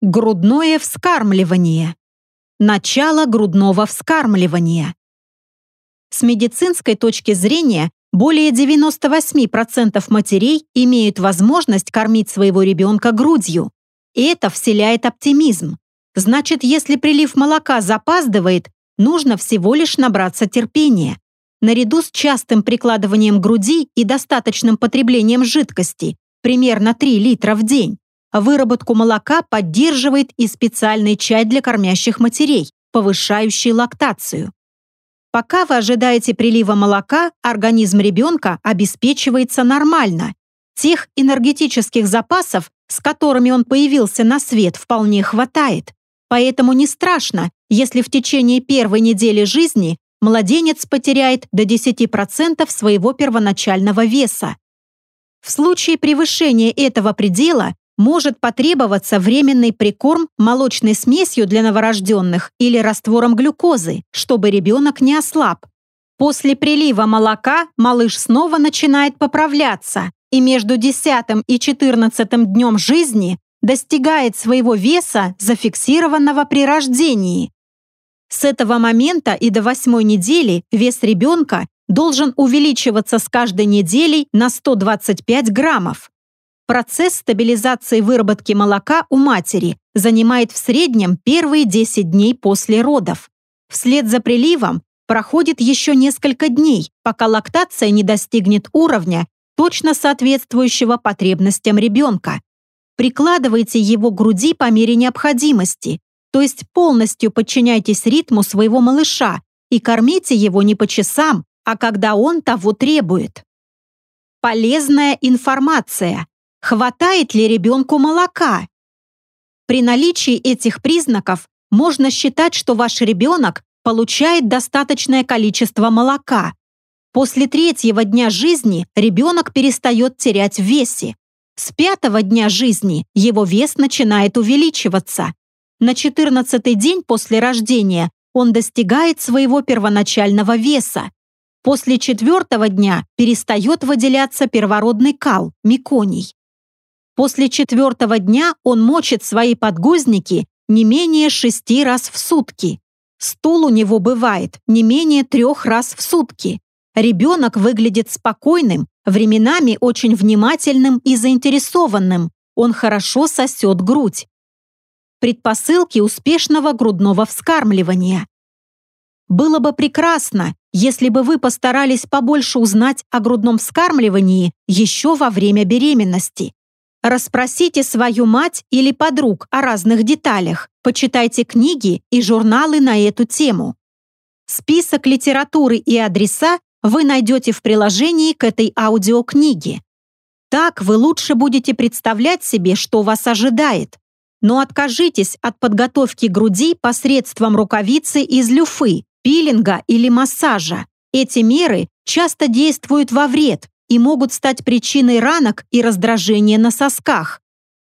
Грудное вскармливание. Начало грудного вскармливания. С медицинской точки зрения более 98% матерей имеют возможность кормить своего ребенка грудью. И это вселяет оптимизм. Значит, если прилив молока запаздывает, нужно всего лишь набраться терпения. Наряду с частым прикладыванием груди и достаточным потреблением жидкости, примерно 3 литра в день, выработку молока поддерживает и специальный чай для кормящих матерей, повышающий лактацию. Пока вы ожидаете прилива молока, организм ребенка обеспечивается нормально. Тех энергетических запасов, с которыми он появился на свет, вполне хватает. Поэтому не страшно, если в течение первой недели жизни младенец потеряет до 10% своего первоначального веса. В случае превышения этого предела может потребоваться временный прикорм молочной смесью для новорожденных или раствором глюкозы, чтобы ребенок не ослаб. После прилива молока малыш снова начинает поправляться и между 10 и 14 днем жизни достигает своего веса, зафиксированного при рождении. С этого момента и до восьмой недели вес ребенка должен увеличиваться с каждой неделей на 125 граммов. Процесс стабилизации выработки молока у матери занимает в среднем первые 10 дней после родов. Вслед за приливом проходит еще несколько дней, пока лактация не достигнет уровня, точно соответствующего потребностям ребенка. Прикладывайте его к груди по мере необходимости, то есть полностью подчиняйтесь ритму своего малыша и кормите его не по часам, а когда он того требует. Полезная информация. Хватает ли ребенку молока? При наличии этих признаков можно считать, что ваш ребенок получает достаточное количество молока. После третьего дня жизни ребенок перестает терять в весе. С пятого дня жизни его вес начинает увеличиваться. На 14 день после рождения он достигает своего первоначального веса. После четвертого дня перестает выделяться первородный кал, меконий. После четвертого дня он мочит свои подгузники не менее шести раз в сутки. Стул у него бывает не менее трех раз в сутки. Ребенок выглядит спокойным, временами очень внимательным и заинтересованным. Он хорошо сосет грудь. Предпосылки успешного грудного вскармливания. Было бы прекрасно, если бы вы постарались побольше узнать о грудном вскармливании еще во время беременности. Расспросите свою мать или подруг о разных деталях, почитайте книги и журналы на эту тему. Список литературы и адреса вы найдете в приложении к этой аудиокниге. Так вы лучше будете представлять себе, что вас ожидает. Но откажитесь от подготовки груди посредством рукавицы из люфы, пилинга или массажа. Эти меры часто действуют во вред, и могут стать причиной ранок и раздражения на сосках.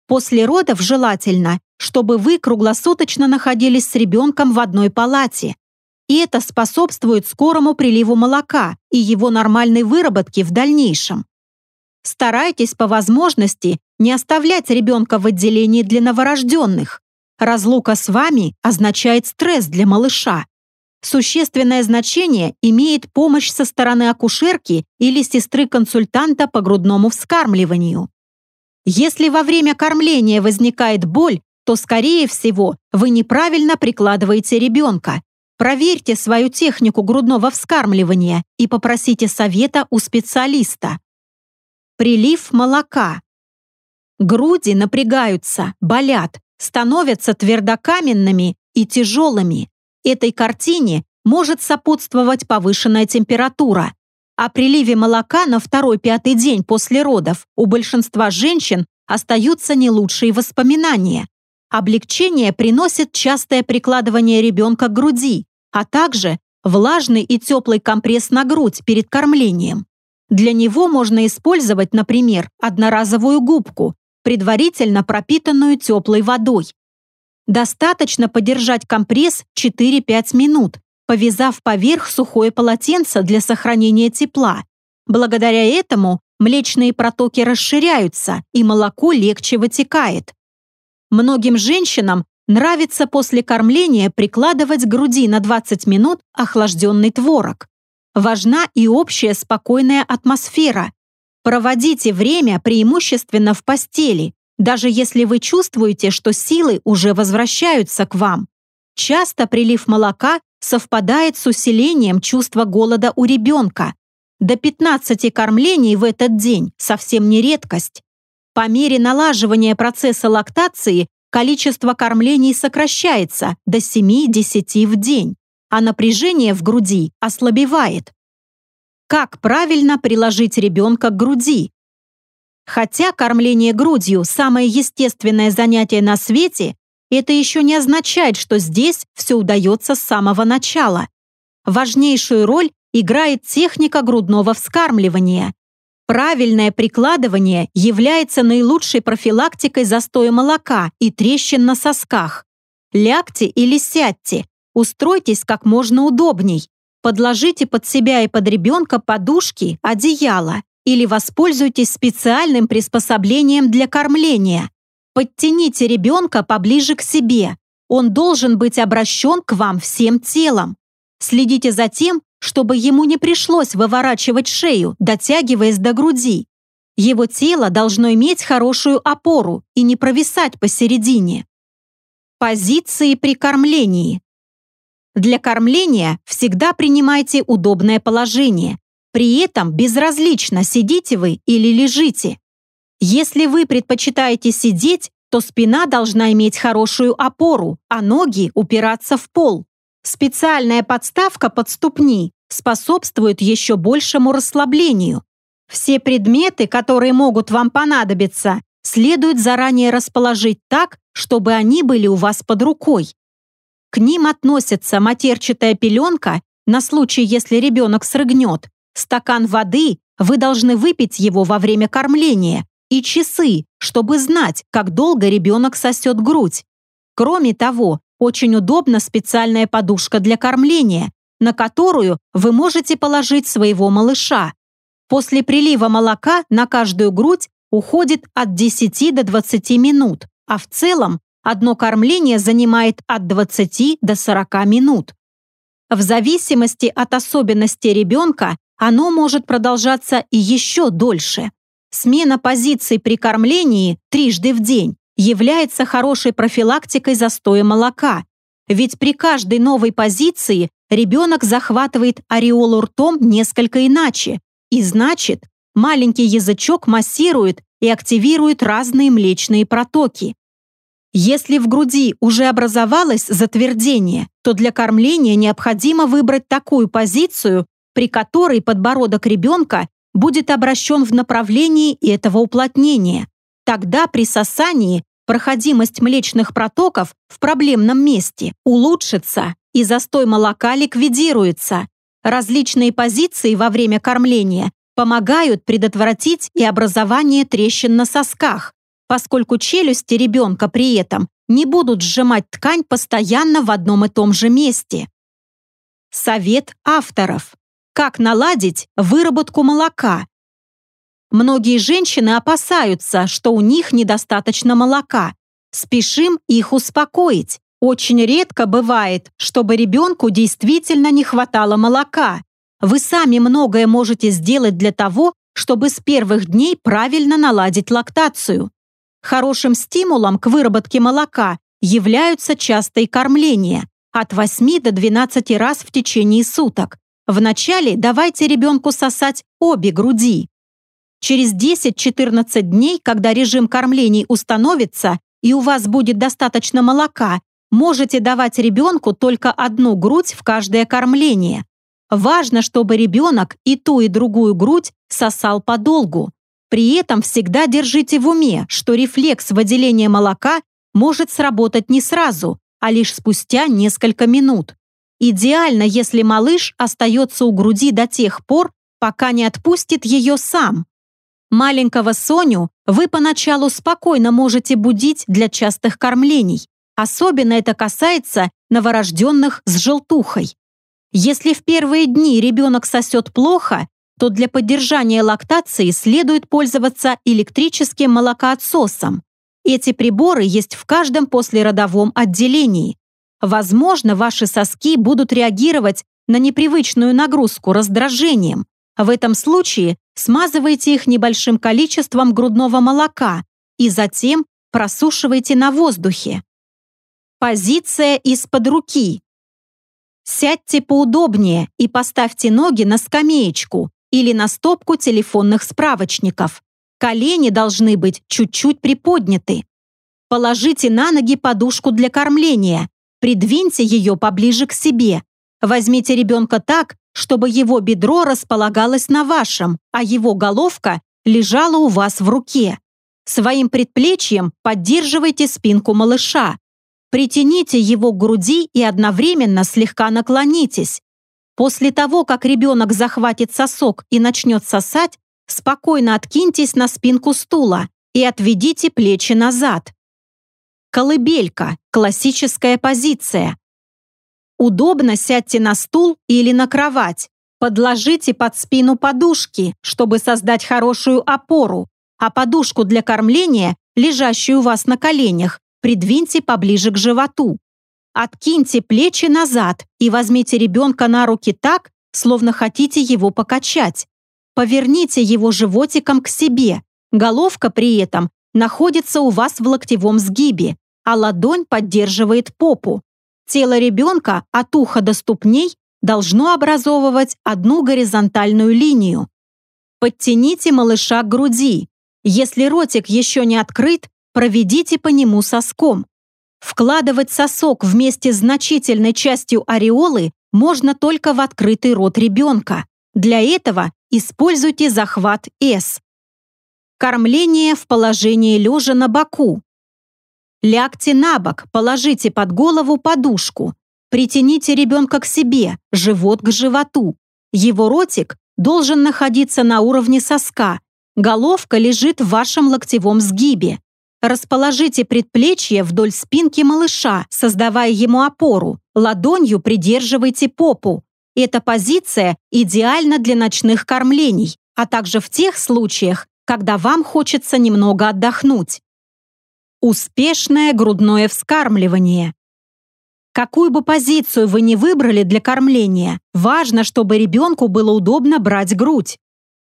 После родов желательно, чтобы вы круглосуточно находились с ребенком в одной палате. И это способствует скорому приливу молока и его нормальной выработке в дальнейшем. Старайтесь по возможности не оставлять ребенка в отделении для новорожденных. Разлука с вами означает стресс для малыша. Существенное значение имеет помощь со стороны акушерки или сестры-консультанта по грудному вскармливанию. Если во время кормления возникает боль, то, скорее всего, вы неправильно прикладываете ребенка. Проверьте свою технику грудного вскармливания и попросите совета у специалиста. Прилив молока. Груди напрягаются, болят, становятся твердокаменными и тяжелыми. Этой картине может сопутствовать повышенная температура. О приливе молока на второй-пятый день после родов у большинства женщин остаются не лучшие воспоминания. Облегчение приносит частое прикладывание ребенка к груди, а также влажный и теплый компресс на грудь перед кормлением. Для него можно использовать, например, одноразовую губку, предварительно пропитанную теплой водой. Достаточно подержать компресс 4-5 минут, повязав поверх сухое полотенце для сохранения тепла. Благодаря этому млечные протоки расширяются, и молоко легче вытекает. Многим женщинам нравится после кормления прикладывать к груди на 20 минут охлажденный творог. Важна и общая спокойная атмосфера. Проводите время преимущественно в постели, даже если вы чувствуете, что силы уже возвращаются к вам. Часто прилив молока совпадает с усилением чувства голода у ребенка. До 15 кормлений в этот день совсем не редкость. По мере налаживания процесса лактации количество кормлений сокращается до 7-10 в день, а напряжение в груди ослабевает. Как правильно приложить ребенка к груди? Хотя кормление грудью – самое естественное занятие на свете, это еще не означает, что здесь все удается с самого начала. Важнейшую роль играет техника грудного вскармливания. Правильное прикладывание является наилучшей профилактикой застоя молока и трещин на сосках. Лягте или сядьте, устройтесь как можно удобней. Подложите под себя и под ребенка подушки, одеяло или воспользуйтесь специальным приспособлением для кормления. Подтяните ребенка поближе к себе. Он должен быть обращен к вам всем телом. Следите за тем, чтобы ему не пришлось выворачивать шею, дотягиваясь до груди. Его тело должно иметь хорошую опору и не провисать посередине. Позиции при кормлении. Для кормления всегда принимайте удобное положение. При этом безразлично, сидите вы или лежите. Если вы предпочитаете сидеть, то спина должна иметь хорошую опору, а ноги упираться в пол. Специальная подставка под ступни способствует еще большему расслаблению. Все предметы, которые могут вам понадобиться, следует заранее расположить так, чтобы они были у вас под рукой. К ним относятся матерчатая пеленка на случай, если ребенок срыгнет, стакан воды, вы должны выпить его во время кормления, и часы, чтобы знать, как долго ребенок сосет грудь. Кроме того, очень удобна специальная подушка для кормления, на которую вы можете положить своего малыша. После прилива молока на каждую грудь уходит от 10 до 20 минут, а в целом одно кормление занимает от 20 до 40 минут. В зависимости от особенностей ребенка оно может продолжаться и еще дольше. Смена позиций при кормлении трижды в день является хорошей профилактикой застоя молока, ведь при каждой новой позиции ребенок захватывает ореолу ртом несколько иначе, и значит, маленький язычок массирует и активирует разные млечные протоки. Если в груди уже образовалось затвердение, то для кормления необходимо выбрать такую позицию, при которой подбородок ребенка будет обращен в направлении этого уплотнения. Тогда при сосании проходимость млечных протоков в проблемном месте улучшится и застой молока ликвидируется. Различные позиции во время кормления помогают предотвратить и образование трещин на сосках, поскольку челюсти ребенка при этом не будут сжимать ткань постоянно в одном и том же месте. Совет авторов. Как наладить выработку молока, Многие женщины опасаются, что у них недостаточно молока. Спешим их успокоить. Очень редко бывает, чтобы ребенку действительно не хватало молока. Вы сами многое можете сделать для того, чтобы с первых дней правильно наладить лактацию. Хорошим стимулом к выработке молока являются частые кормления от 8 до 12 раз в течение суток. Вначале давайте ребенку сосать обе груди. Через 10-14 дней, когда режим кормлений установится и у вас будет достаточно молока, можете давать ребенку только одну грудь в каждое кормление. Важно, чтобы ребенок и ту, и другую грудь сосал подолгу. При этом всегда держите в уме, что рефлекс выделения молока может сработать не сразу, а лишь спустя несколько минут. Идеально, если малыш остается у груди до тех пор, пока не отпустит ее сам. Маленького Соню вы поначалу спокойно можете будить для частых кормлений. Особенно это касается новорожденных с желтухой. Если в первые дни ребенок сосет плохо, то для поддержания лактации следует пользоваться электрическим молокоотсосом. Эти приборы есть в каждом послеродовом отделении. Возможно, ваши соски будут реагировать на непривычную нагрузку раздражением. В этом случае смазывайте их небольшим количеством грудного молока и затем просушивайте на воздухе. Позиция из-под руки. Сядьте поудобнее и поставьте ноги на скамеечку или на стопку телефонных справочников. Колени должны быть чуть-чуть приподняты. Положите на ноги подушку для кормления. Придвиньте ее поближе к себе. Возьмите ребенка так, чтобы его бедро располагалось на вашем, а его головка лежала у вас в руке. Своим предплечьем поддерживайте спинку малыша. Притяните его к груди и одновременно слегка наклонитесь. После того, как ребенок захватит сосок и начнет сосать, Спокойно откиньтесь на спинку стула и отведите плечи назад. Колыбелька – классическая позиция. Удобно сядьте на стул или на кровать. Подложите под спину подушки, чтобы создать хорошую опору, а подушку для кормления, лежащую у вас на коленях, придвиньте поближе к животу. Откиньте плечи назад и возьмите ребенка на руки так, словно хотите его покачать. Поверните его животиком к себе. Головка при этом находится у вас в локтевом сгибе, а ладонь поддерживает попу. Тело ребенка от уха до ступней должно образовывать одну горизонтальную линию. Подтяните малыша к груди. Если ротик еще не открыт, проведите по нему соском. Вкладывать сосок вместе с значительной частью ореолы можно только в открытый рот ребенка. Для этого Используйте захват S. Кормление в положении лежа на боку. Лягте на бок, положите под голову подушку. Притяните ребенка к себе, живот к животу. Его ротик должен находиться на уровне соска. Головка лежит в вашем локтевом сгибе. Расположите предплечье вдоль спинки малыша, создавая ему опору. Ладонью придерживайте попу. Эта позиция идеальна для ночных кормлений, а также в тех случаях, когда вам хочется немного отдохнуть. Успешное грудное вскармливание. Какую бы позицию вы ни выбрали для кормления, важно, чтобы ребенку было удобно брать грудь.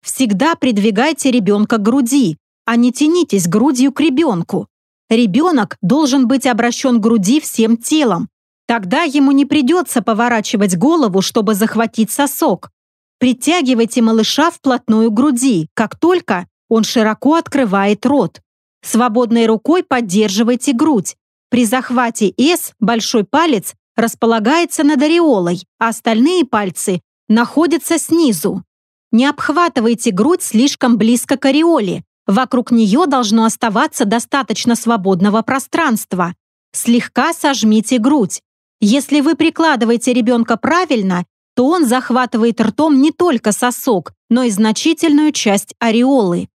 Всегда придвигайте ребенка к груди, а не тянитесь грудью к ребенку. Ребенок должен быть обращен к груди всем телом, Тогда ему не придется поворачивать голову, чтобы захватить сосок. Притягивайте малыша вплотную к груди, как только он широко открывает рот. Свободной рукой поддерживайте грудь. При захвате S большой палец располагается над ореолой, а остальные пальцы находятся снизу. Не обхватывайте грудь слишком близко к ореоле. Вокруг нее должно оставаться достаточно свободного пространства. Слегка сожмите грудь. Если вы прикладываете ребенка правильно, то он захватывает ртом не только сосок, но и значительную часть ореолы.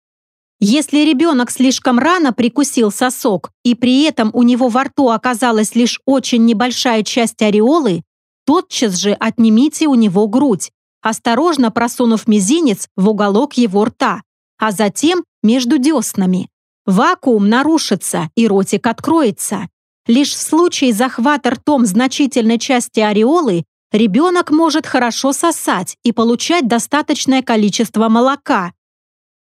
Если ребенок слишком рано прикусил сосок, и при этом у него во рту оказалась лишь очень небольшая часть ореолы, тотчас же отнимите у него грудь, осторожно просунув мизинец в уголок его рта, а затем между деснами. Вакуум нарушится, и ротик откроется. Лишь в случае захвата ртом значительной части ореолы ребенок может хорошо сосать и получать достаточное количество молока.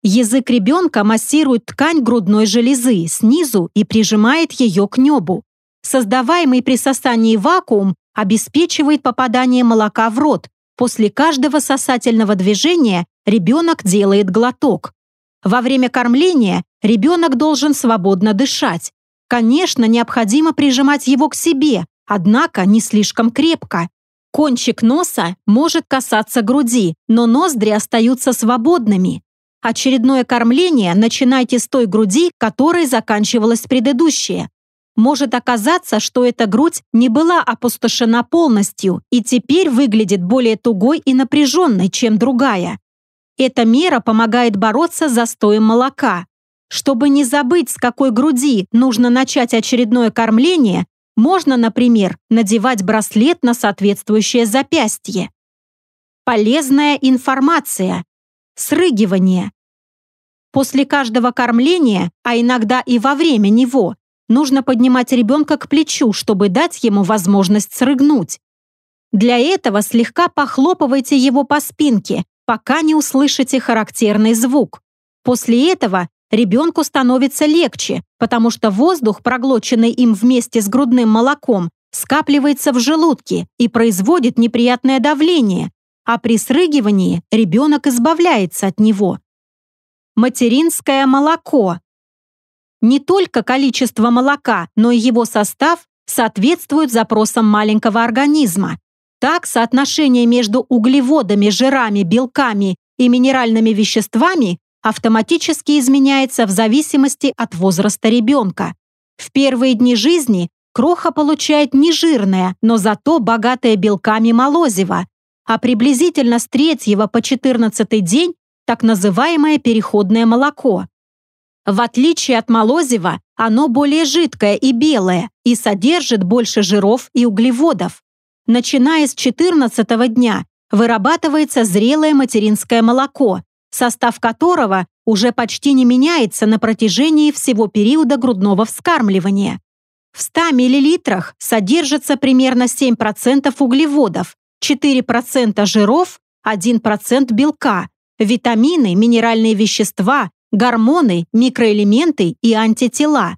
Язык ребенка массирует ткань грудной железы снизу и прижимает ее к небу. Создаваемый при сосании вакуум обеспечивает попадание молока в рот. После каждого сосательного движения ребенок делает глоток. Во время кормления ребенок должен свободно дышать. Конечно, необходимо прижимать его к себе, однако не слишком крепко. Кончик носа может касаться груди, но ноздри остаются свободными. Очередное кормление начинайте с той груди, которой заканчивалось предыдущее. Может оказаться, что эта грудь не была опустошена полностью и теперь выглядит более тугой и напряженной, чем другая. Эта мера помогает бороться с застоем молока. Чтобы не забыть, с какой груди нужно начать очередное кормление, можно, например, надевать браслет на соответствующее запястье. Полезная информация. Срыгивание. После каждого кормления, а иногда и во время него, нужно поднимать ребенка к плечу, чтобы дать ему возможность срыгнуть. Для этого слегка похлопывайте его по спинке, пока не услышите характерный звук. После этого ребенку становится легче, потому что воздух, проглоченный им вместе с грудным молоком, скапливается в желудке и производит неприятное давление, а при срыгивании ребенок избавляется от него. Материнское молоко. Не только количество молока, но и его состав соответствуют запросам маленького организма. Так, соотношение между углеводами, жирами, белками и минеральными веществами автоматически изменяется в зависимости от возраста ребенка. В первые дни жизни кроха получает не жирное, но зато богатое белками молозиво, а приблизительно с 3 по 14 день так называемое переходное молоко. В отличие от молозива, оно более жидкое и белое и содержит больше жиров и углеводов. Начиная с 14 дня вырабатывается зрелое материнское молоко, состав которого уже почти не меняется на протяжении всего периода грудного вскармливания. В 100 мл содержится примерно 7% углеводов, 4% жиров, 1% белка, витамины, минеральные вещества, гормоны, микроэлементы и антитела.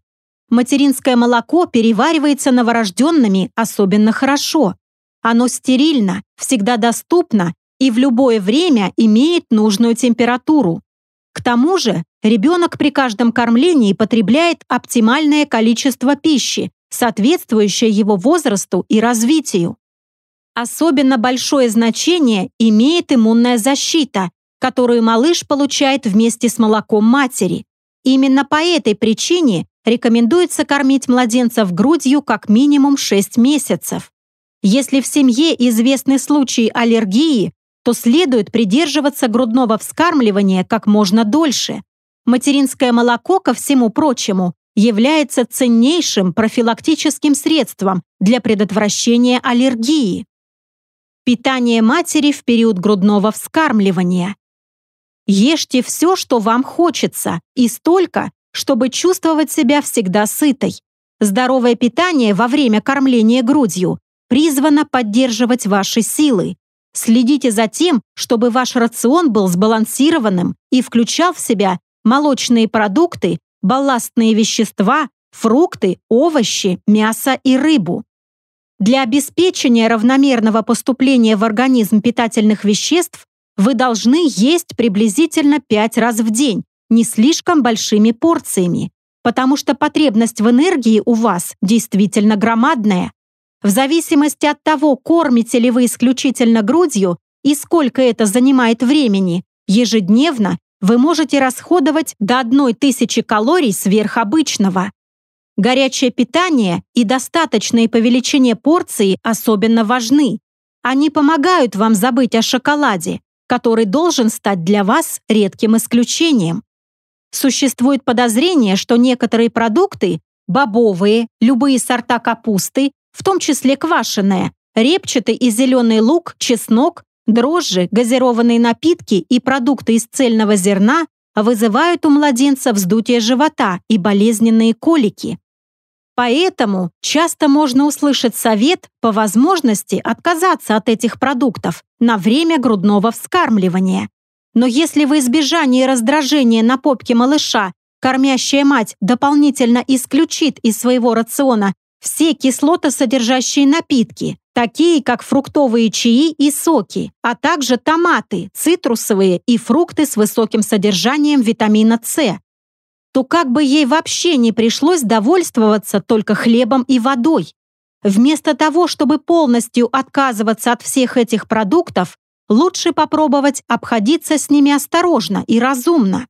Материнское молоко переваривается новорожденными особенно хорошо. Оно стерильно, всегда доступно и в любое время имеет нужную температуру. К тому же ребенок при каждом кормлении потребляет оптимальное количество пищи, соответствующее его возрасту и развитию. Особенно большое значение имеет иммунная защита, которую малыш получает вместе с молоком матери. Именно по этой причине рекомендуется кормить младенцев грудью как минимум 6 месяцев. Если в семье известны случаи аллергии, то следует придерживаться грудного вскармливания как можно дольше. Материнское молоко, ко всему прочему, является ценнейшим профилактическим средством для предотвращения аллергии. Питание матери в период грудного вскармливания. Ешьте все, что вам хочется, и столько, чтобы чувствовать себя всегда сытой. Здоровое питание во время кормления грудью призвана поддерживать ваши силы. Следите за тем, чтобы ваш рацион был сбалансированным и включал в себя молочные продукты, балластные вещества, фрукты, овощи, мясо и рыбу. Для обеспечения равномерного поступления в организм питательных веществ вы должны есть приблизительно 5 раз в день, не слишком большими порциями, потому что потребность в энергии у вас действительно громадная. В зависимости от того, кормите ли вы исключительно грудью и сколько это занимает времени, ежедневно вы можете расходовать до 1000 калорий сверх обычного. Горячее питание и достаточные по величине порции особенно важны. Они помогают вам забыть о шоколаде, который должен стать для вас редким исключением. Существует подозрение, что некоторые продукты, бобовые, любые сорта капусты в том числе квашеное, репчатый и зеленый лук, чеснок, дрожжи, газированные напитки и продукты из цельного зерна вызывают у младенца вздутие живота и болезненные колики. Поэтому часто можно услышать совет по возможности отказаться от этих продуктов на время грудного вскармливания. Но если в избежание раздражения на попке малыша кормящая мать дополнительно исключит из своего рациона все кислотосодержащие напитки, такие как фруктовые чаи и соки, а также томаты, цитрусовые и фрукты с высоким содержанием витамина С, то как бы ей вообще не пришлось довольствоваться только хлебом и водой. Вместо того, чтобы полностью отказываться от всех этих продуктов, лучше попробовать обходиться с ними осторожно и разумно.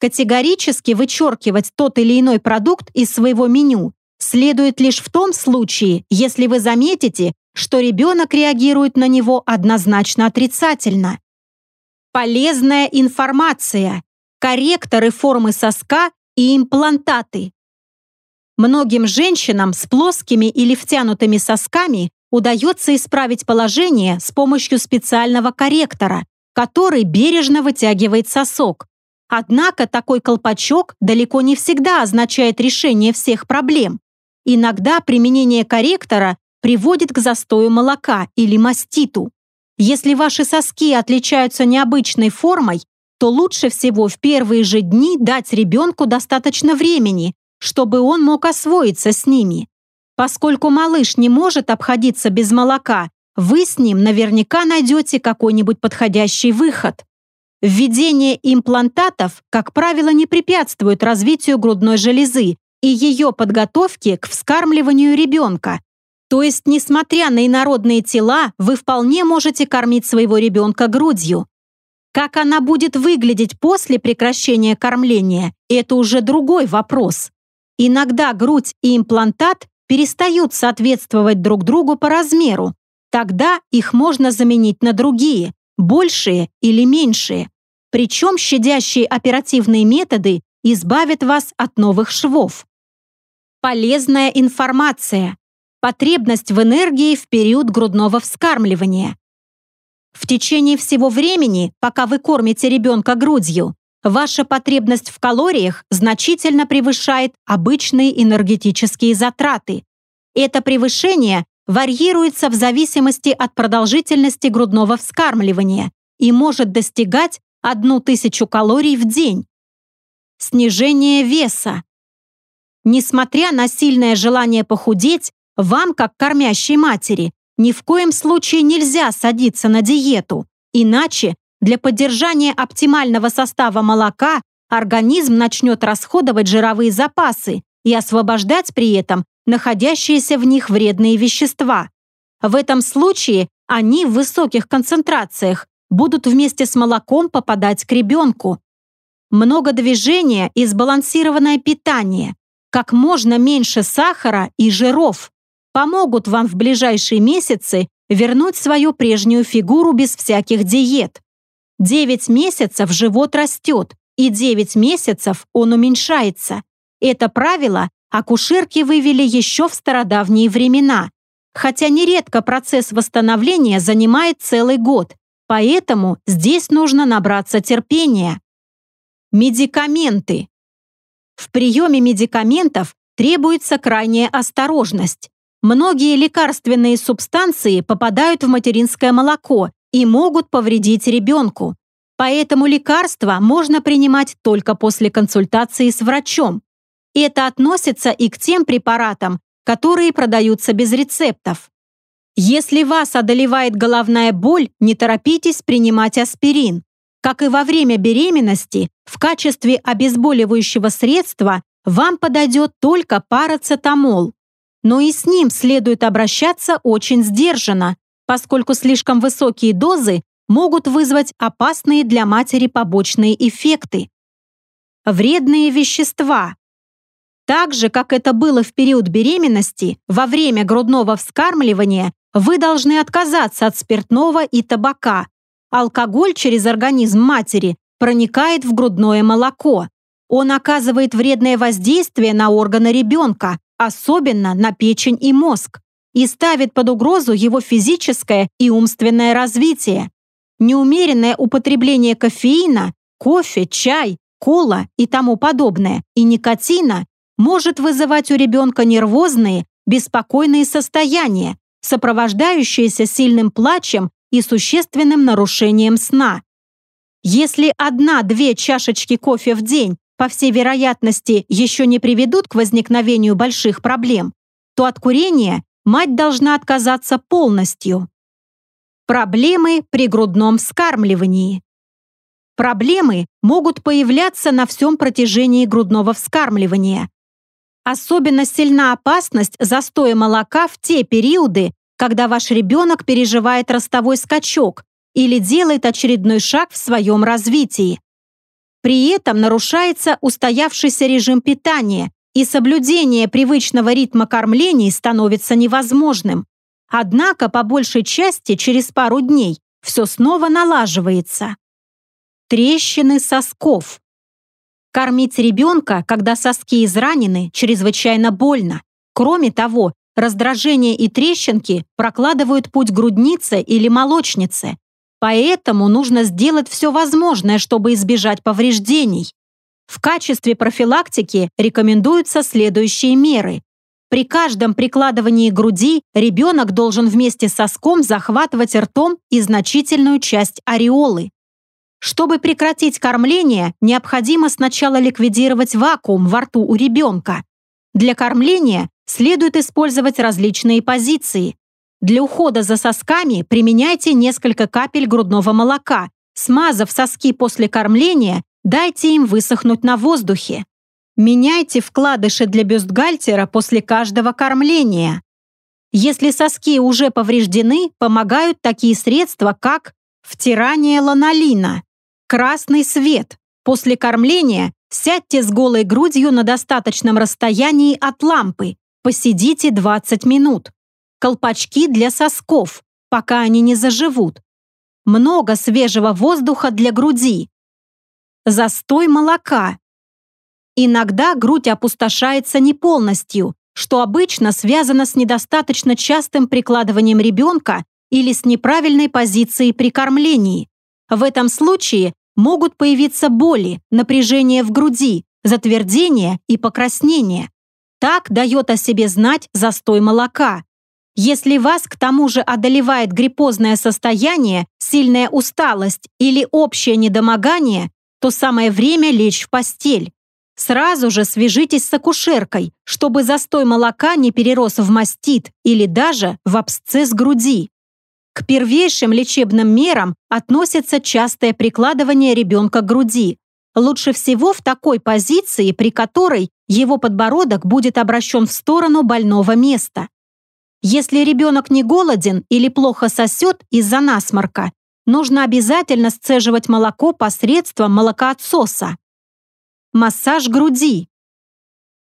Категорически вычеркивать тот или иной продукт из своего меню следует лишь в том случае, если вы заметите, что ребенок реагирует на него однозначно отрицательно. Полезная информация, корректоры формы соска и имплантаты. Многим женщинам с плоскими или втянутыми сосками удается исправить положение с помощью специального корректора, который бережно вытягивает сосок. Однако такой колпачок далеко не всегда означает решение всех проблем. Иногда применение корректора приводит к застою молока или маститу. Если ваши соски отличаются необычной формой, то лучше всего в первые же дни дать ребенку достаточно времени, чтобы он мог освоиться с ними. Поскольку малыш не может обходиться без молока, вы с ним наверняка найдете какой-нибудь подходящий выход. Введение имплантатов, как правило, не препятствует развитию грудной железы и ее подготовке к вскармливанию ребенка. То есть, несмотря на инородные тела, вы вполне можете кормить своего ребенка грудью. Как она будет выглядеть после прекращения кормления – это уже другой вопрос. Иногда грудь и имплантат перестают соответствовать друг другу по размеру. Тогда их можно заменить на другие, большие или меньшие. Причем щадящие оперативные методы избавят вас от новых швов. Полезная информация. Потребность в энергии в период грудного вскармливания. В течение всего времени, пока вы кормите ребенка грудью, ваша потребность в калориях значительно превышает обычные энергетические затраты. Это превышение варьируется в зависимости от продолжительности грудного вскармливания и может достигать 1000 калорий в день. Снижение веса. Несмотря на сильное желание похудеть, вам, как кормящей матери, ни в коем случае нельзя садиться на диету, иначе для поддержания оптимального состава молока организм начнет расходовать жировые запасы и освобождать при этом находящиеся в них вредные вещества. В этом случае они в высоких концентрациях будут вместе с молоком попадать к ребенку. Много движения и сбалансированное питание, как можно меньше сахара и жиров помогут вам в ближайшие месяцы вернуть свою прежнюю фигуру без всяких диет. 9 месяцев живот растет, и 9 месяцев он уменьшается. Это правило акушерки вывели еще в стародавние времена, хотя нередко процесс восстановления занимает целый год, поэтому здесь нужно набраться терпения. Медикаменты. В приеме медикаментов требуется крайняя осторожность. Многие лекарственные субстанции попадают в материнское молоко и могут повредить ребенку. Поэтому лекарства можно принимать только после консультации с врачом. Это относится и к тем препаратам, которые продаются без рецептов. Если вас одолевает головная боль, не торопитесь принимать аспирин. Как и во время беременности, в качестве обезболивающего средства вам подойдет только парацетамол но и с ним следует обращаться очень сдержанно, поскольку слишком высокие дозы могут вызвать опасные для матери побочные эффекты. Вредные вещества. Так же, как это было в период беременности, во время грудного вскармливания вы должны отказаться от спиртного и табака. Алкоголь через организм матери проникает в грудное молоко. Он оказывает вредное воздействие на органы ребенка, особенно на печень и мозг, и ставит под угрозу его физическое и умственное развитие. Неумеренное употребление кофеина, кофе, чай, кола и тому подобное, и никотина может вызывать у ребенка нервозные, беспокойные состояния, сопровождающиеся сильным плачем и существенным нарушением сна. Если одна-две чашечки кофе в день по всей вероятности, еще не приведут к возникновению больших проблем, то от курения мать должна отказаться полностью. Проблемы при грудном вскармливании. Проблемы могут появляться на всем протяжении грудного вскармливания. Особенно сильна опасность застоя молока в те периоды, когда ваш ребенок переживает ростовой скачок или делает очередной шаг в своем развитии. При этом нарушается устоявшийся режим питания, и соблюдение привычного ритма кормлений становится невозможным. Однако, по большей части, через пару дней все снова налаживается. Трещины сосков. Кормить ребенка, когда соски изранены, чрезвычайно больно. Кроме того, раздражение и трещинки прокладывают путь груднице или молочнице. Поэтому нужно сделать все возможное, чтобы избежать повреждений. В качестве профилактики рекомендуются следующие меры. При каждом прикладывании груди ребенок должен вместе с соском захватывать ртом и значительную часть ареолы. Чтобы прекратить кормление, необходимо сначала ликвидировать вакуум во рту у ребенка. Для кормления следует использовать различные позиции. Для ухода за сосками применяйте несколько капель грудного молока. Смазав соски после кормления, дайте им высохнуть на воздухе. Меняйте вкладыши для бюстгальтера после каждого кормления. Если соски уже повреждены, помогают такие средства, как втирание ланолина, красный свет. После кормления сядьте с голой грудью на достаточном расстоянии от лампы, посидите 20 минут колпачки для сосков, пока они не заживут. Много свежего воздуха для груди. Застой молока. Иногда грудь опустошается не полностью, что обычно связано с недостаточно частым прикладыванием ребенка или с неправильной позицией при кормлении. В этом случае могут появиться боли, напряжение в груди, затвердение и покраснение. Так дает о себе знать застой молока. Если вас к тому же одолевает гриппозное состояние, сильная усталость или общее недомогание, то самое время лечь в постель. Сразу же свяжитесь с акушеркой, чтобы застой молока не перерос в мастит или даже в абсцесс груди. К первейшим лечебным мерам относится частое прикладывание ребенка к груди. Лучше всего в такой позиции, при которой его подбородок будет обращен в сторону больного места. Если ребенок не голоден или плохо сосет из-за насморка, нужно обязательно сцеживать молоко посредством молокоотсоса. Массаж груди.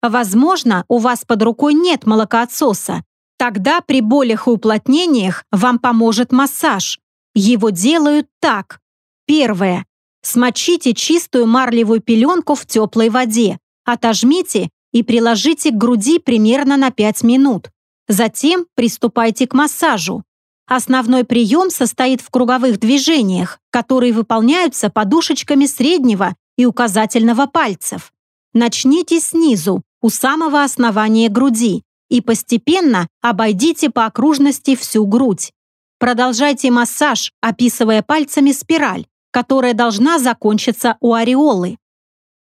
Возможно, у вас под рукой нет молокоотсоса. Тогда при болях и уплотнениях вам поможет массаж. Его делают так. Первое. Смочите чистую марлевую пеленку в теплой воде, отожмите и приложите к груди примерно на 5 минут. Затем приступайте к массажу. Основной прием состоит в круговых движениях, которые выполняются подушечками среднего и указательного пальцев. Начните снизу, у самого основания груди, и постепенно обойдите по окружности всю грудь. Продолжайте массаж, описывая пальцами спираль, которая должна закончиться у ореолы.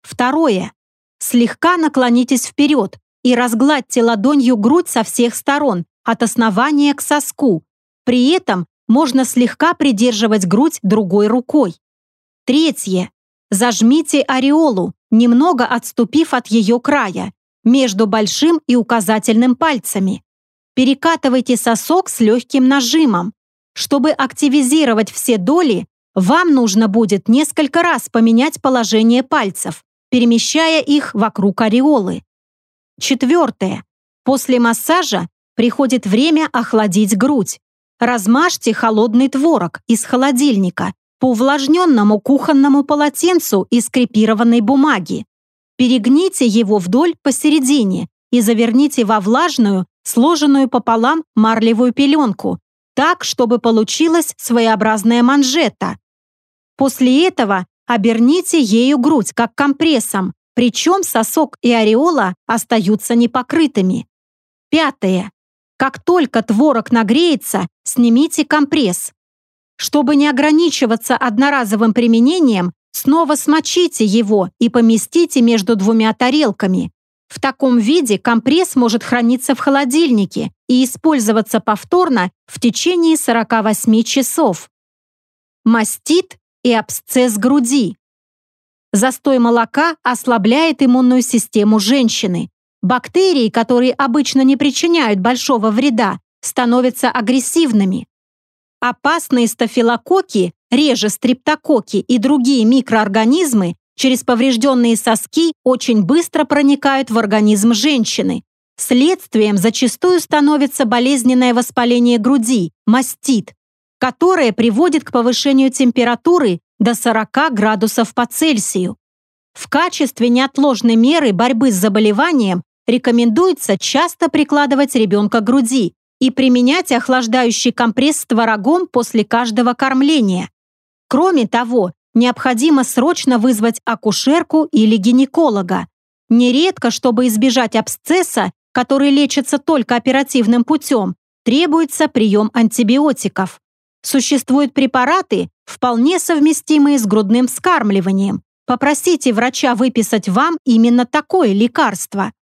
Второе. Слегка наклонитесь вперед, и разгладьте ладонью грудь со всех сторон, от основания к соску. При этом можно слегка придерживать грудь другой рукой. Третье. Зажмите ореолу, немного отступив от ее края, между большим и указательным пальцами. Перекатывайте сосок с легким нажимом. Чтобы активизировать все доли, вам нужно будет несколько раз поменять положение пальцев, перемещая их вокруг ореолы. Четвертое. После массажа приходит время охладить грудь. Размажьте холодный творог из холодильника по увлажненному кухонному полотенцу из крепированной бумаги. Перегните его вдоль посередине и заверните во влажную, сложенную пополам марлевую пеленку, так, чтобы получилась своеобразная манжета. После этого оберните ею грудь, как компрессом, причем сосок и ореола остаются непокрытыми. Пятое. Как только творог нагреется, снимите компресс. Чтобы не ограничиваться одноразовым применением, снова смочите его и поместите между двумя тарелками. В таком виде компресс может храниться в холодильнике и использоваться повторно в течение 48 часов. Мастит и абсцесс груди. Застой молока ослабляет иммунную систему женщины. Бактерии, которые обычно не причиняют большого вреда, становятся агрессивными. Опасные стафилококки, реже стрептококки и другие микроорганизмы через поврежденные соски очень быстро проникают в организм женщины. Следствием зачастую становится болезненное воспаление груди, мастит, которое приводит к повышению температуры до 40 градусов по Цельсию. В качестве неотложной меры борьбы с заболеванием рекомендуется часто прикладывать ребенка к груди и применять охлаждающий компресс с творогом после каждого кормления. Кроме того, необходимо срочно вызвать акушерку или гинеколога. Нередко, чтобы избежать абсцесса, который лечится только оперативным путем, требуется прием антибиотиков. Существуют препараты, вполне совместимые с грудным вскармливанием. Попросите врача выписать вам именно такое лекарство.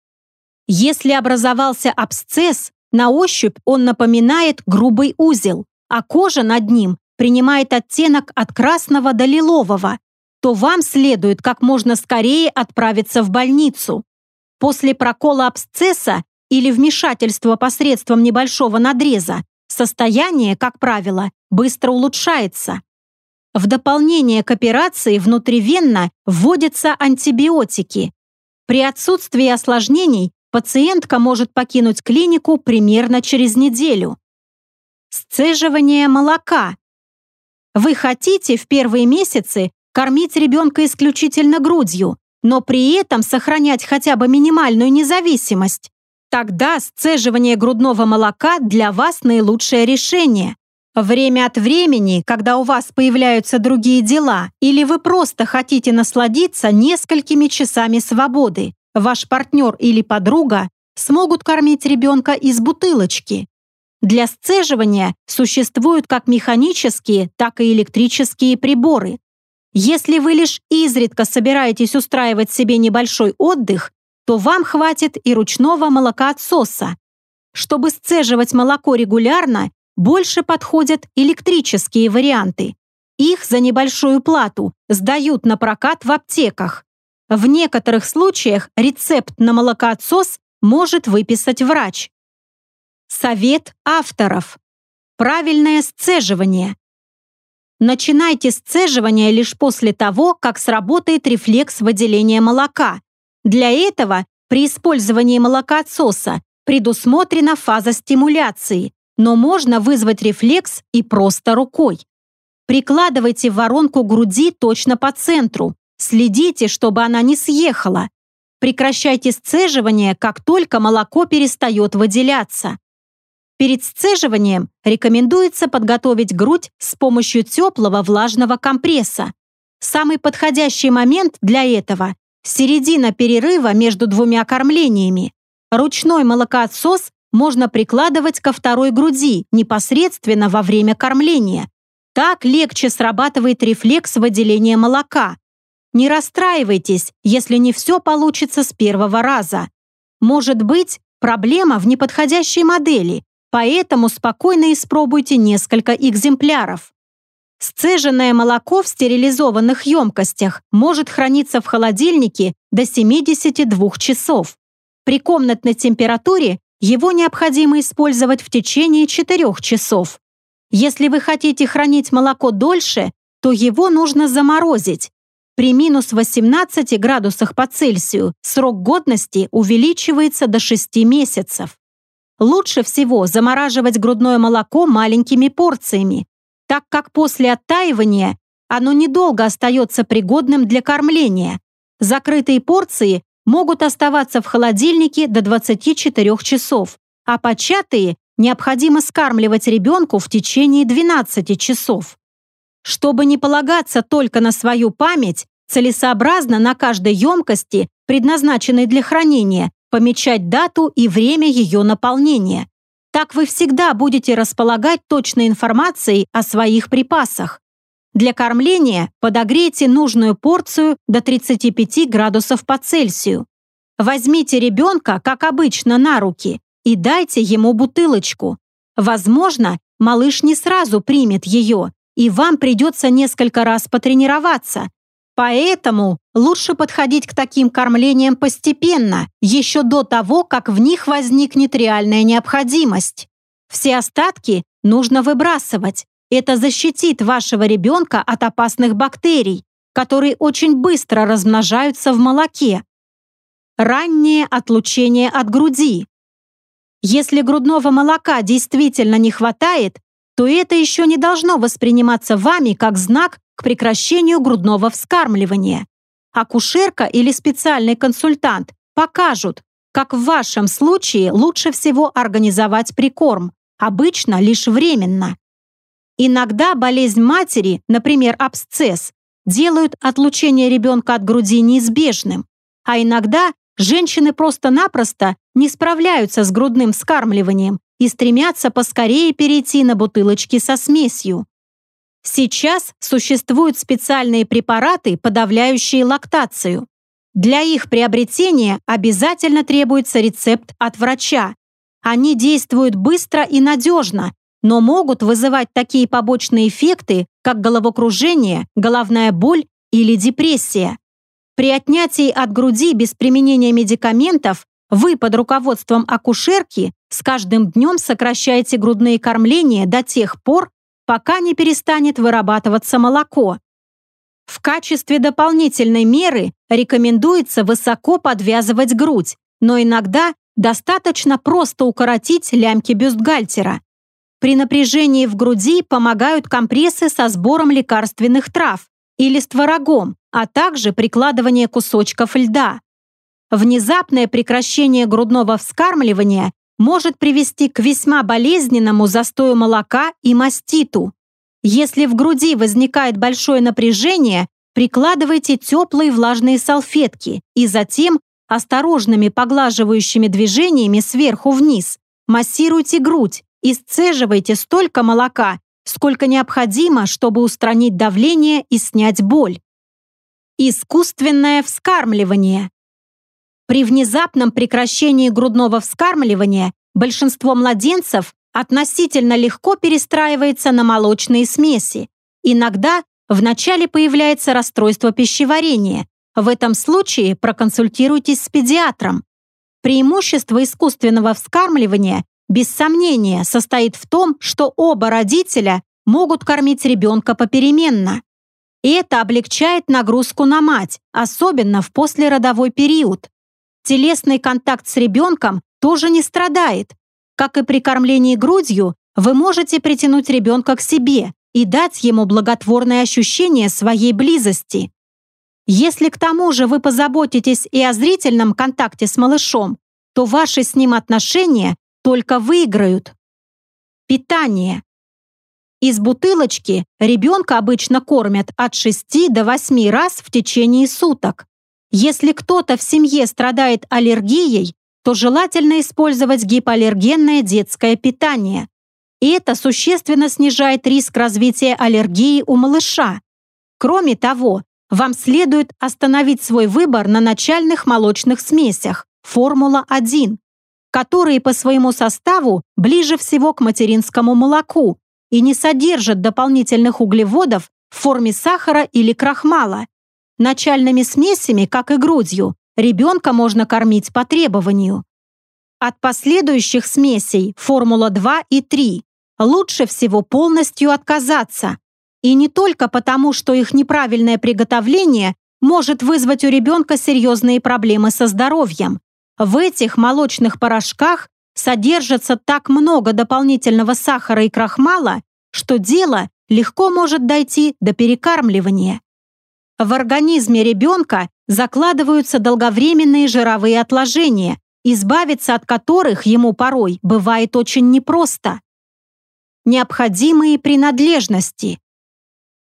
Если образовался абсцесс, на ощупь он напоминает грубый узел, а кожа над ним принимает оттенок от красного до лилового, то вам следует как можно скорее отправиться в больницу. После прокола абсцесса или вмешательства посредством небольшого надреза состояние, как правило, быстро улучшается. В дополнение к операции внутривенно вводятся антибиотики. При отсутствии осложнений пациентка может покинуть клинику примерно через неделю. Сцеживание молока. Вы хотите в первые месяцы кормить ребенка исключительно грудью, но при этом сохранять хотя бы минимальную независимость. Тогда сцеживание грудного молока для вас наилучшее решение. Время от времени, когда у вас появляются другие дела, или вы просто хотите насладиться несколькими часами свободы, ваш партнер или подруга смогут кормить ребенка из бутылочки. Для сцеживания существуют как механические, так и электрические приборы. Если вы лишь изредка собираетесь устраивать себе небольшой отдых, то вам хватит и ручного молокоотсоса. Чтобы сцеживать молоко регулярно, больше подходят электрические варианты. Их за небольшую плату сдают на прокат в аптеках. В некоторых случаях рецепт на молокоотсос может выписать врач. Совет авторов. Правильное сцеживание. Начинайте сцеживание лишь после того, как сработает рефлекс выделения молока, для этого при использовании молокоотсоса предусмотрена фаза стимуляции, но можно вызвать рефлекс и просто рукой. Прикладывайте воронку груди точно по центру. Следите, чтобы она не съехала. Прекращайте сцеживание, как только молоко перестает выделяться. Перед сцеживанием рекомендуется подготовить грудь с помощью теплого влажного компресса. Самый подходящий момент для этого Середина перерыва между двумя кормлениями. Ручной молокоотсос можно прикладывать ко второй груди непосредственно во время кормления. Так легче срабатывает рефлекс выделения молока. Не расстраивайтесь, если не все получится с первого раза. Может быть, проблема в неподходящей модели, поэтому спокойно испробуйте несколько экземпляров. Сцеженное молоко в стерилизованных емкостях может храниться в холодильнике до 72 часов. При комнатной температуре его необходимо использовать в течение 4 часов. Если вы хотите хранить молоко дольше, то его нужно заморозить. При минус 18 градусах по Цельсию срок годности увеличивается до 6 месяцев. Лучше всего замораживать грудное молоко маленькими порциями, так как после оттаивания оно недолго остается пригодным для кормления. Закрытые порции могут оставаться в холодильнике до 24 часов, а початые необходимо скармливать ребенку в течение 12 часов. Чтобы не полагаться только на свою память, целесообразно на каждой емкости, предназначенной для хранения, помечать дату и время ее наполнения. Так вы всегда будете располагать точной информацией о своих припасах. Для кормления подогрейте нужную порцию до 35 градусов по Цельсию. Возьмите ребенка, как обычно, на руки и дайте ему бутылочку. Возможно, малыш не сразу примет ее, и вам придется несколько раз потренироваться, Поэтому лучше подходить к таким кормлениям постепенно, еще до того, как в них возникнет реальная необходимость. Все остатки нужно выбрасывать. Это защитит вашего ребенка от опасных бактерий, которые очень быстро размножаются в молоке. Раннее отлучение от груди. Если грудного молока действительно не хватает, то это еще не должно восприниматься вами как знак к прекращению грудного вскармливания. Акушерка или специальный консультант покажут, как в вашем случае лучше всего организовать прикорм, обычно лишь временно. Иногда болезнь матери, например, абсцесс, делают отлучение ребенка от груди неизбежным, а иногда женщины просто-напросто не справляются с грудным вскармливанием и стремятся поскорее перейти на бутылочки со смесью. Сейчас существуют специальные препараты, подавляющие лактацию. Для их приобретения обязательно требуется рецепт от врача. Они действуют быстро и надежно, но могут вызывать такие побочные эффекты, как головокружение, головная боль или депрессия. При отнятии от груди без применения медикаментов вы под руководством акушерки с каждым днем сокращаете грудные кормления до тех пор, пока не перестанет вырабатываться молоко. В качестве дополнительной меры рекомендуется высоко подвязывать грудь, но иногда достаточно просто укоротить лямки бюстгальтера. При напряжении в груди помогают компрессы со сбором лекарственных трав или с творогом, а также прикладывание кусочков льда. Внезапное прекращение грудного вскармливания может привести к весьма болезненному застою молока и маститу. Если в груди возникает большое напряжение, прикладывайте теплые влажные салфетки и затем осторожными поглаживающими движениями сверху вниз массируйте грудь, и сцеживайте столько молока, сколько необходимо, чтобы устранить давление и снять боль. Искусственное вскармливание. При внезапном прекращении грудного вскармливания большинство младенцев относительно легко перестраивается на молочные смеси. Иногда вначале появляется расстройство пищеварения. В этом случае проконсультируйтесь с педиатром. Преимущество искусственного вскармливания без сомнения состоит в том, что оба родителя могут кормить ребенка попеременно. И это облегчает нагрузку на мать, особенно в послеродовой период. Телесный контакт с ребенком тоже не страдает. Как и при кормлении грудью, вы можете притянуть ребенка к себе и дать ему благотворное ощущение своей близости. Если к тому же вы позаботитесь и о зрительном контакте с малышом, то ваши с ним отношения только выиграют. Питание. Из бутылочки ребенка обычно кормят от 6 до 8 раз в течение суток. Если кто-то в семье страдает аллергией, то желательно использовать гипоаллергенное детское питание. И это существенно снижает риск развития аллергии у малыша. Кроме того, вам следует остановить свой выбор на начальных молочных смесях Формула-1, которые по своему составу ближе всего к материнскому молоку и не содержат дополнительных углеводов в форме сахара или крахмала. Начальными смесями, как и грудью, ребенка можно кормить по требованию. От последующих смесей формула-2 и 3 лучше всего полностью отказаться. И не только потому, что их неправильное приготовление может вызвать у ребенка серьезные проблемы со здоровьем, в этих молочных порошках содержится так много дополнительного сахара и крахмала, что дело легко может дойти до перекармливания. В организме ребенка закладываются долговременные жировые отложения, избавиться от которых ему порой бывает очень непросто. Необходимые принадлежности.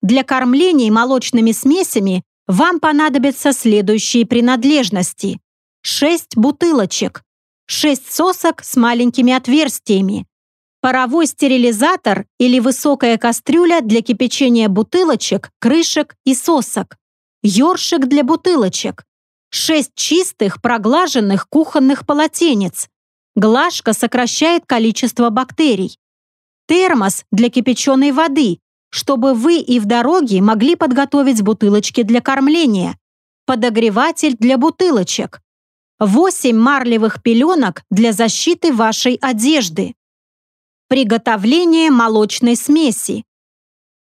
Для кормления молочными смесями вам понадобятся следующие принадлежности. 6 бутылочек, 6 сосок с маленькими отверстиями, паровой стерилизатор или высокая кастрюля для кипячения бутылочек, крышек и сосок, ёршик для бутылочек, 6 чистых проглаженных кухонных полотенец. Глажка сокращает количество бактерий. Термос для кипяченой воды, чтобы вы и в дороге могли подготовить бутылочки для кормления. Подогреватель для бутылочек. 8 марлевых пеленок для защиты вашей одежды. Приготовление молочной смеси.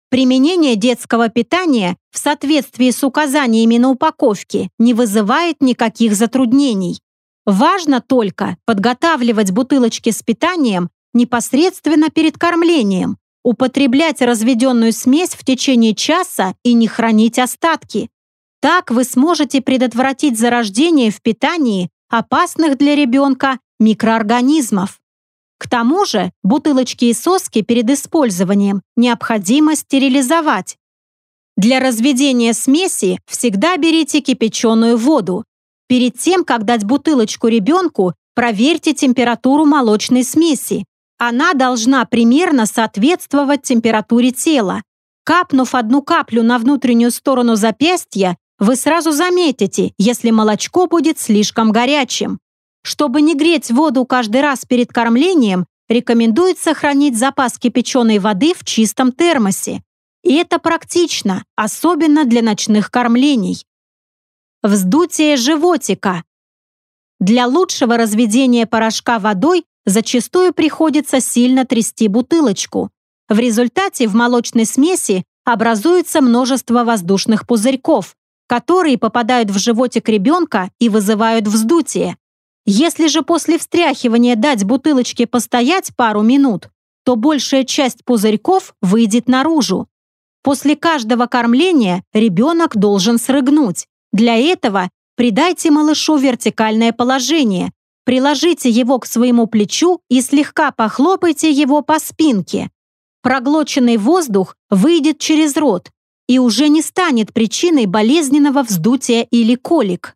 Применение детского питания в соответствии с указаниями на упаковке не вызывает никаких затруднений. Важно только подготавливать бутылочки с питанием непосредственно перед кормлением, употреблять разведенную смесь в течение часа и не хранить остатки. Так вы сможете предотвратить зарождение в питании опасных для ребенка микроорганизмов. К тому же бутылочки и соски перед использованием необходимо стерилизовать. Для разведения смеси всегда берите кипяченую воду. Перед тем, как дать бутылочку ребенку, проверьте температуру молочной смеси. Она должна примерно соответствовать температуре тела. Капнув одну каплю на внутреннюю сторону запястья, вы сразу заметите, если молочко будет слишком горячим. Чтобы не греть воду каждый раз перед кормлением, рекомендуется хранить запас кипяченой воды в чистом термосе. И это практично, особенно для ночных кормлений. Вздутие животика. Для лучшего разведения порошка водой зачастую приходится сильно трясти бутылочку. В результате в молочной смеси образуется множество воздушных пузырьков, которые попадают в животик ребенка и вызывают вздутие. Если же после встряхивания дать бутылочке постоять пару минут, то большая часть пузырьков выйдет наружу. После каждого кормления ребенок должен срыгнуть. Для этого придайте малышу вертикальное положение, приложите его к своему плечу и слегка похлопайте его по спинке. Проглоченный воздух выйдет через рот и уже не станет причиной болезненного вздутия или колик.